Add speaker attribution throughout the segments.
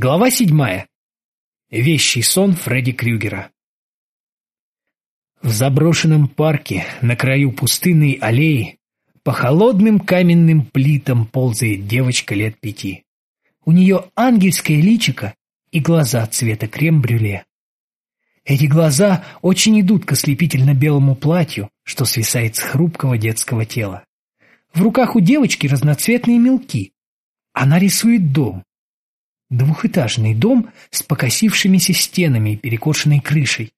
Speaker 1: Глава седьмая. Вещий сон Фредди Крюгера. В заброшенном парке на краю пустынной аллеи по холодным каменным плитам ползает девочка лет пяти. У нее ангельское личико и глаза цвета крем-брюле. Эти глаза очень идут к ослепительно-белому платью, что свисает с хрупкого детского тела. В руках у девочки разноцветные мелки. Она рисует дом. Двухэтажный дом с покосившимися стенами и перекошенной крышей.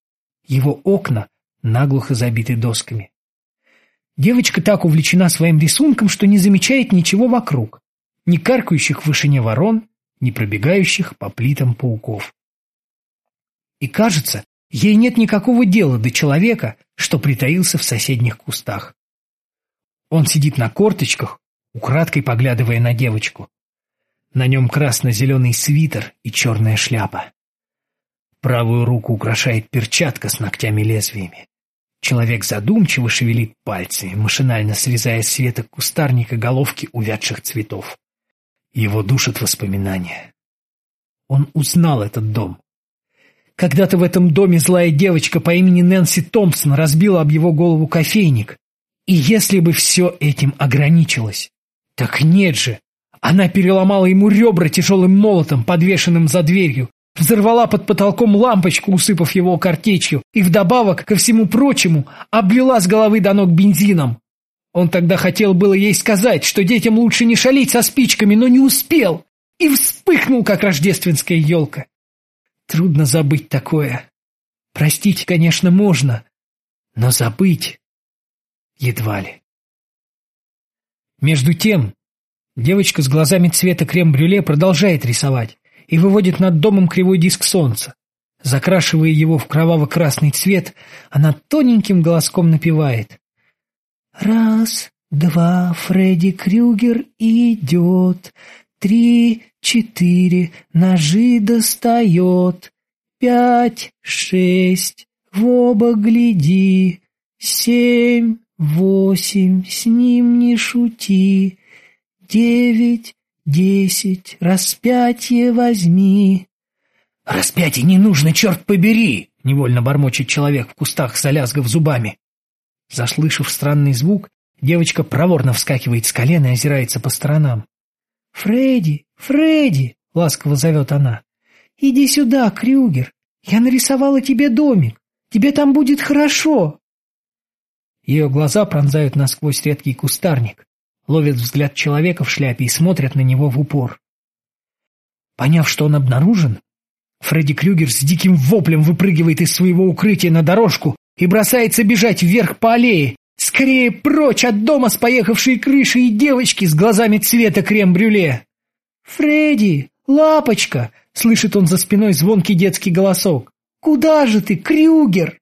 Speaker 1: Его окна наглухо забиты досками. Девочка так увлечена своим рисунком, что не замечает ничего вокруг. Ни каркающих в вышине ворон, ни пробегающих по плитам пауков. И кажется, ей нет никакого дела до человека, что притаился в соседних кустах. Он сидит на корточках, украдкой поглядывая на девочку. На нем красно-зеленый свитер и черная шляпа. Правую руку украшает перчатка с ногтями-лезвиями. Человек задумчиво шевелит пальцами, машинально срезая с веток кустарника головки увядших цветов. Его душат воспоминания. Он узнал этот дом. Когда-то в этом доме злая девочка по имени Нэнси Томпсон разбила об его голову кофейник. И если бы все этим ограничилось... Так нет же! Она переломала ему ребра тяжелым молотом, подвешенным за дверью, взорвала под потолком лампочку, усыпав его картечью, и вдобавок, ко всему прочему, облила с головы до ног бензином. Он тогда хотел было ей сказать, что детям лучше не шалить со спичками, но не успел, и вспыхнул, как рождественская елка. Трудно забыть такое. Простить, конечно, можно, но забыть едва ли. Между тем, Девочка с глазами цвета крем-брюле продолжает рисовать и выводит над домом кривой диск солнца. Закрашивая его в кроваво-красный цвет, она тоненьким голоском напевает. «Раз, два, Фредди Крюгер идет, три, четыре, ножи достает, пять, шесть, в оба гляди, семь, восемь, с ним не шути, девять, десять, распятие возьми. Распятие не нужно, черт побери! Невольно бормочет человек в кустах, залязгав зубами. Заслышав странный звук, девочка проворно вскакивает с колена и озирается по сторонам. «Фредди! Фредди!» — ласково зовет она. «Иди сюда, Крюгер! Я нарисовала тебе домик! Тебе там будет хорошо!» Ее глаза пронзают насквозь редкий кустарник ловят взгляд человека в шляпе и смотрят на него в упор. Поняв, что он обнаружен, Фредди Крюгер с диким воплем выпрыгивает из своего укрытия на дорожку и бросается бежать вверх по аллее, скорее прочь от дома с поехавшей крышей и девочки с глазами цвета крем-брюле. «Фредди! Лапочка!» — слышит он за спиной звонкий детский голосок. «Куда же ты, Крюгер?»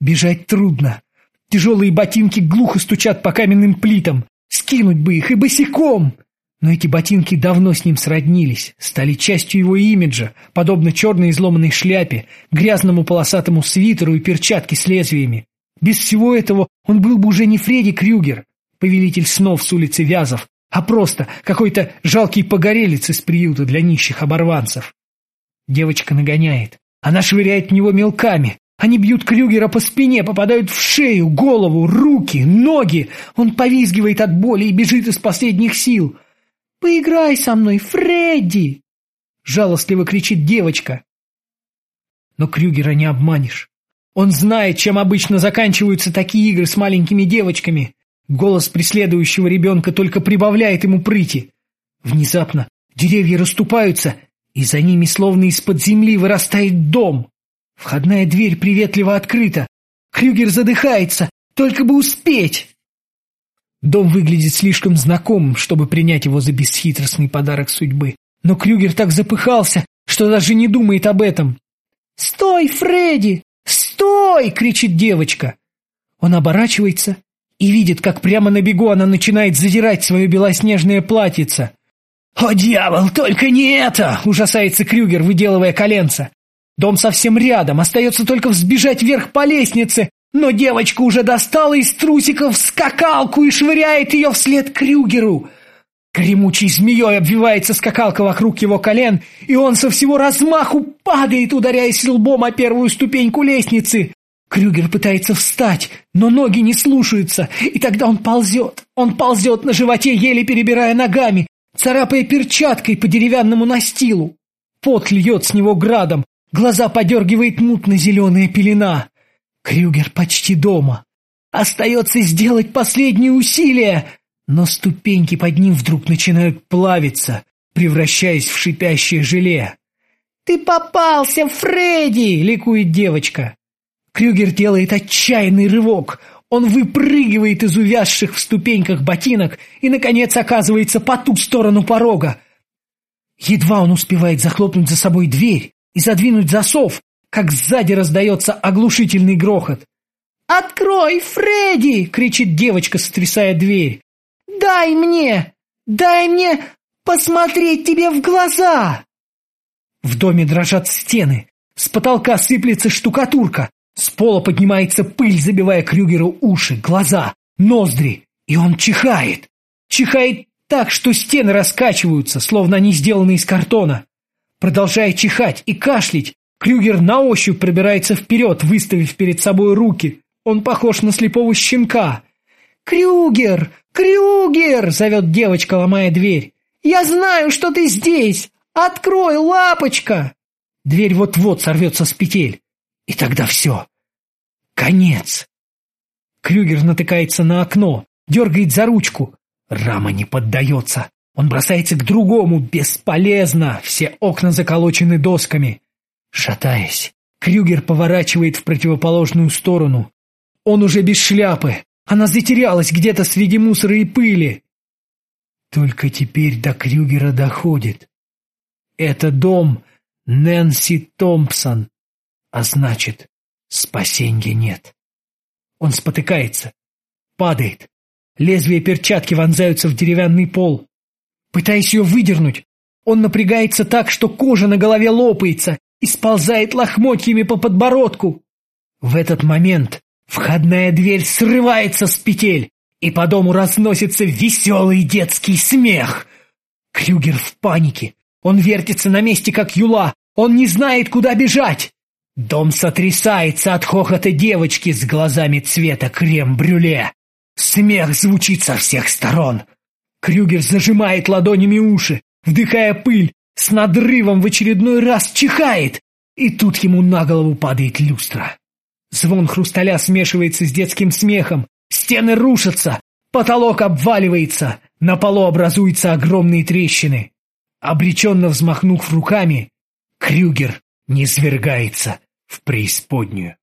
Speaker 1: Бежать трудно. Тяжелые ботинки глухо стучат по каменным плитам. Скинуть бы их и босиком! Но эти ботинки давно с ним сроднились, стали частью его имиджа, подобно черной изломанной шляпе, грязному полосатому свитеру и перчатке с лезвиями. Без всего этого он был бы уже не Фредди Крюгер, повелитель снов с улицы Вязов, а просто какой-то жалкий погорелец из приюта для нищих оборванцев. Девочка нагоняет. Она швыряет в него мелками, они бьют Крюгера по спине, попадают в шею, голову, руки, ноги. Он повизгивает от боли и бежит из последних сил. «Поиграй со мной, Фредди!» Жалостливо кричит девочка. Но Крюгера не обманешь. Он знает, чем обычно заканчиваются такие игры с маленькими девочками. Голос преследующего ребенка только прибавляет ему прыти. Внезапно деревья расступаются, и за ними словно из-под земли вырастает дом. Входная дверь приветливо открыта. Крюгер задыхается. Только бы успеть! Дом выглядит слишком знакомым, чтобы принять его за бесхитростный подарок судьбы. Но Крюгер так запыхался, что даже не думает об этом. «Стой, Фредди! Стой!» — кричит девочка. Он оборачивается и видит, как прямо на бегу она начинает задирать свое белоснежное платьице. «О, дьявол, только не это!» — ужасается Крюгер, выделывая коленца. Дом совсем рядом, остается только взбежать вверх по лестнице, но девочка уже достала из трусиков скакалку и швыряет ее вслед Крюгеру. Кремучей змеей обвивается скакалка вокруг его колен, и он со всего размаху падает, ударяясь лбом о первую ступеньку лестницы. Крюгер пытается встать, но ноги не слушаются, и тогда он ползет. Он ползет на животе, еле перебирая ногами, царапая перчаткой по деревянному настилу. Пот льет с него градом, глаза подергивает мутно-зеленая пелена. Крюгер почти дома. Остается сделать последние усилия — но ступеньки под ним вдруг начинают плавиться, превращаясь в шипящее желе. «Ты попался, Фредди!» — ликует девочка. Крюгер делает отчаянный рывок. Он выпрыгивает из увязших в ступеньках ботинок и, наконец, оказывается по ту сторону порога. Едва он успевает захлопнуть за собой дверь и задвинуть засов, как сзади раздается оглушительный грохот. «Открой, Фредди!» — кричит девочка, сотрясая дверь. Дай мне! Дай мне посмотреть тебе в глаза!» В доме дрожат стены, с потолка сыплется штукатурка, с пола поднимается пыль, забивая Крюгеру уши, глаза, ноздри, и он чихает. Чихает так, что стены раскачиваются, словно они сделаны из картона. Продолжая чихать и кашлять, Крюгер на ощупь пробирается вперед, выставив перед собой руки. Он похож на слепого щенка. «Крюгер! «Крюгер!» — зовет девочка, ломая дверь. «Я знаю, что ты здесь! Открой, лапочка!» Дверь вот-вот сорвется с петель. И тогда все. Конец. Крюгер натыкается на окно, дергает за ручку. Рама не поддается. Он бросается к другому. Бесполезно. Все окна заколочены досками. Шатаясь, Крюгер поворачивает в противоположную сторону. Он уже без шляпы. Она затерялась где-то среди мусора и пыли. Только теперь до Крюгера доходит. Это дом Нэнси Томпсон, а значит, спасения нет. Он спотыкается, падает. Лезвия перчатки вонзаются в деревянный пол. Пытаясь ее выдернуть, он напрягается так, что кожа на голове лопается и сползает лохмотьями по подбородку. В этот момент Входная дверь срывается с петель, и по дому разносится веселый детский смех. Крюгер в панике. Он вертится на месте, как юла. Он не знает, куда бежать. Дом сотрясается от хохота девочки с глазами цвета крем-брюле. Смех звучит со всех сторон. Крюгер зажимает ладонями уши, вдыхая пыль, с надрывом в очередной раз чихает, и тут ему на голову падает люстра. Звон хрусталя смешивается с детским смехом. Стены рушатся, потолок обваливается, на полу образуются огромные трещины. Обреченно взмахнув руками, Крюгер низвергается в преисподнюю.